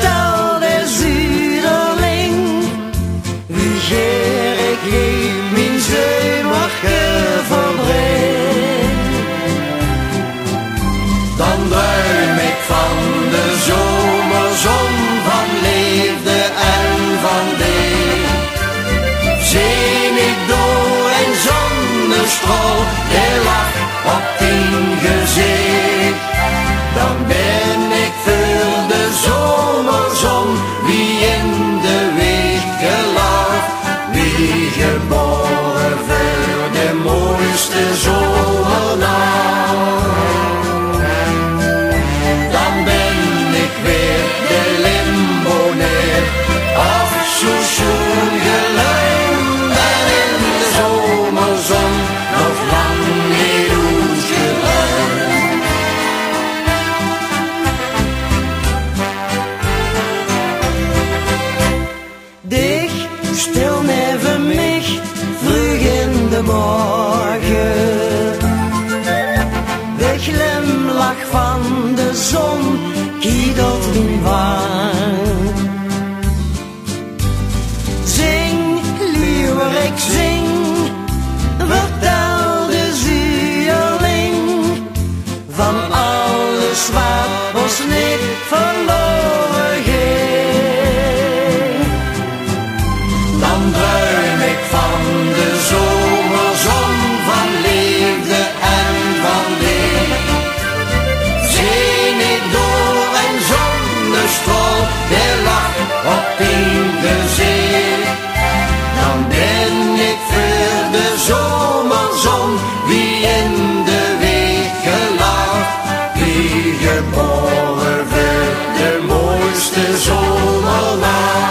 Taal der iedereen. Wie geer ik heen, mijn zeewachter verbreed. Dan duim ik van de zomerzon van leefde en van deed. Zeen ik door een zonnestraal, de lach op go van de zon kietelt in wang. Zing, liever ik zing, vertel de zieling van alles wat ons neemt. in de zee. Dan ben ik voor de zomerzon, wie in de week lacht, die geboren werd, de mooiste zomernacht.